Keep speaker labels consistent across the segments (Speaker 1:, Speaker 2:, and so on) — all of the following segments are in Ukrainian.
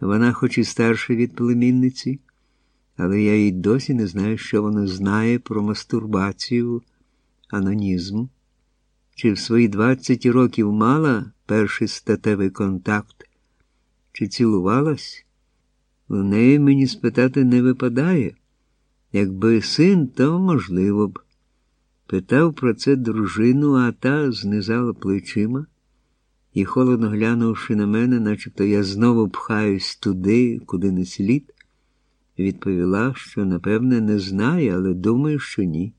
Speaker 1: Вона хоч і старша від племінниці, але я й досі не знаю, що вона знає про мастурбацію, анонізм. Чи в свої 20 років мала перший статевий контакт, чи цілувалась? У неї мені спитати не випадає. Якби син, то можливо б. Питав про це дружину, а та знизала плечима і, холодно глянувши на мене, начебто я знову пхаюсь туди, куди не слід, відповіла, що, напевне, не знає, але думаю, що ні.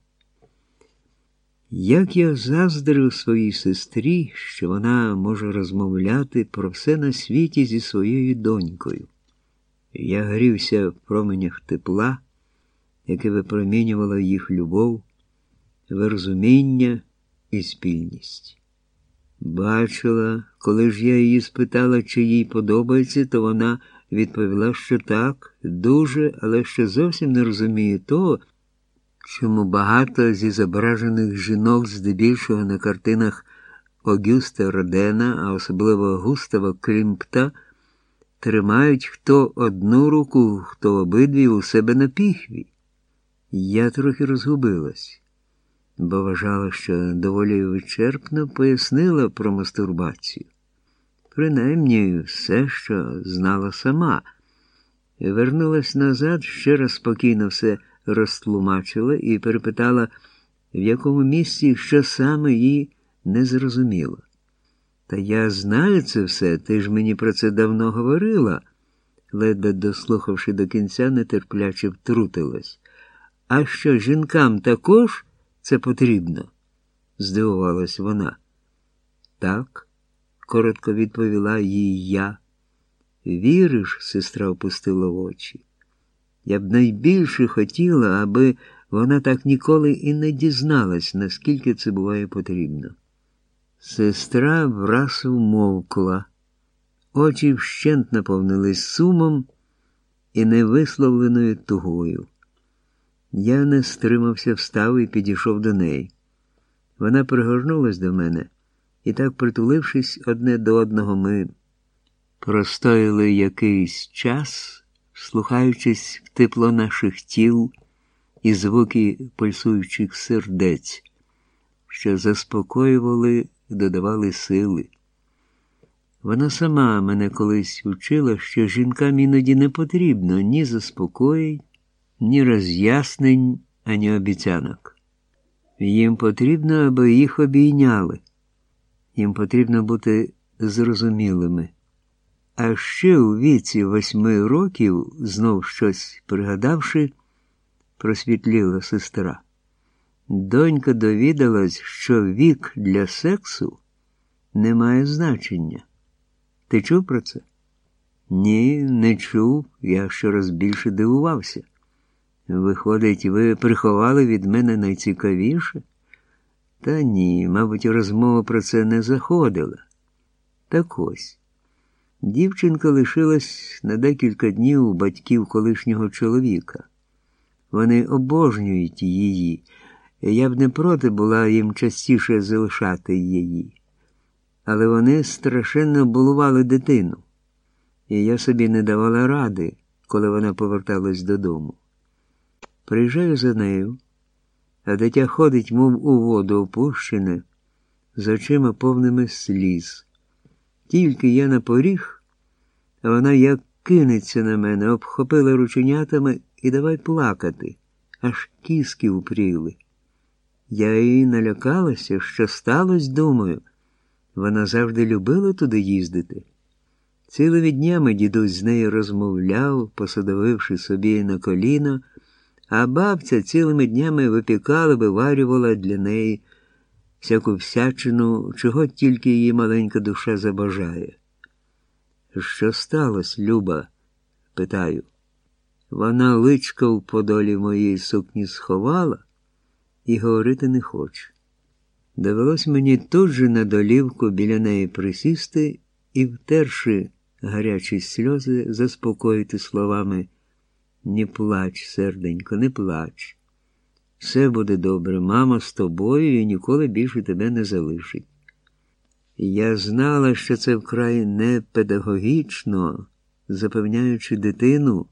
Speaker 1: Як я заздрив своїй сестрі, що вона може розмовляти про все на світі зі своєю донькою. Я грівся в променях тепла, яке випромінювало їх любов, вирозуміння і спільність. Бачила, коли ж я її спитала, чи їй подобається, то вона відповіла, що так, дуже, але ще зовсім не розуміє того, чому багато зі зображених жінок, здебільшого на картинах Огюста Родена, а особливо Густава Клімпта, тримають хто одну руку, хто обидві у себе на піхві. Я трохи розгубилась, бо вважала, що доволі вичерпно пояснила про мастурбацію. Принаймні все, що знала сама. Вернулась назад, ще раз спокійно все розтлумачила і перепитала, в якому місці що саме їй не зрозуміло. Та я знаю це все, ти ж мені про це давно говорила, ледве дослухавши до кінця, нетерпляче втрутилась. А що жінкам також це потрібно? здивувалась вона. Так, коротко відповіла їй я. Віриш, сестра опустила очі. Я б найбільше хотіла, аби вона так ніколи і не дізналась, наскільки це буває потрібно. Сестра враз умовкла, очі вщент наповнились сумом і невисловленою тугою. Я не стримався, встав і підійшов до неї. Вона пригорнулась до мене, і так, притулившись одне до одного, ми простояли якийсь час, слухаючись в тепло наших тіл і звуки пульсуючих сердець, що заспокоювали і додавали сили. Вона сама мене колись вчила, що жінкам іноді не потрібно ні заспокоєнь, ні роз'яснень, ані обіцянок. Їм потрібно, аби їх обійняли. Їм потрібно бути зрозумілими. А ще у віці восьми років, знов щось пригадавши, просвітліла сестра. Донька довідалась, що вік для сексу не має значення. Ти чув про це? Ні, не чув, я щораз більше дивувався. Виходить, ви приховали від мене найцікавіше? Та ні, мабуть, розмова про це не заходила. Так ось. Дівчинка лишилась на декілька днів у батьків колишнього чоловіка. Вони обожнюють її. Я б не проти була їм частіше залишати її. Але вони страшенно булували дитину, і я собі не давала ради, коли вона поверталась додому. Приїжджаю за нею, а дитя ходить, мов у воду опущене, з очима повними сліз. Тільки я на поріг, а вона як кинеться на мене, обхопила рученятами і давай плакати, аж кіски упріли. Я їй налякалася, що сталося, думаю. Вона завжди любила туди їздити. Цілими днями дідусь з нею розмовляв, посадовивши собі на коліно, а бабця цілими днями випікала, виварювала для неї всяку всячину, чого тільки її маленька душа забажає. Що сталося, Люба? питаю. Вона личка в подолі моєї сукні сховала і говорити не хоче. Довелось мені тут же на долівку біля неї присісти і, втерши гарячі сльози, заспокоїти словами Не плач, серденько, не плач. Все буде добре, мама з тобою і ніколи більше тебе не залишить. Я знала, що це вкрай не педагогічно, запевняючи дитину,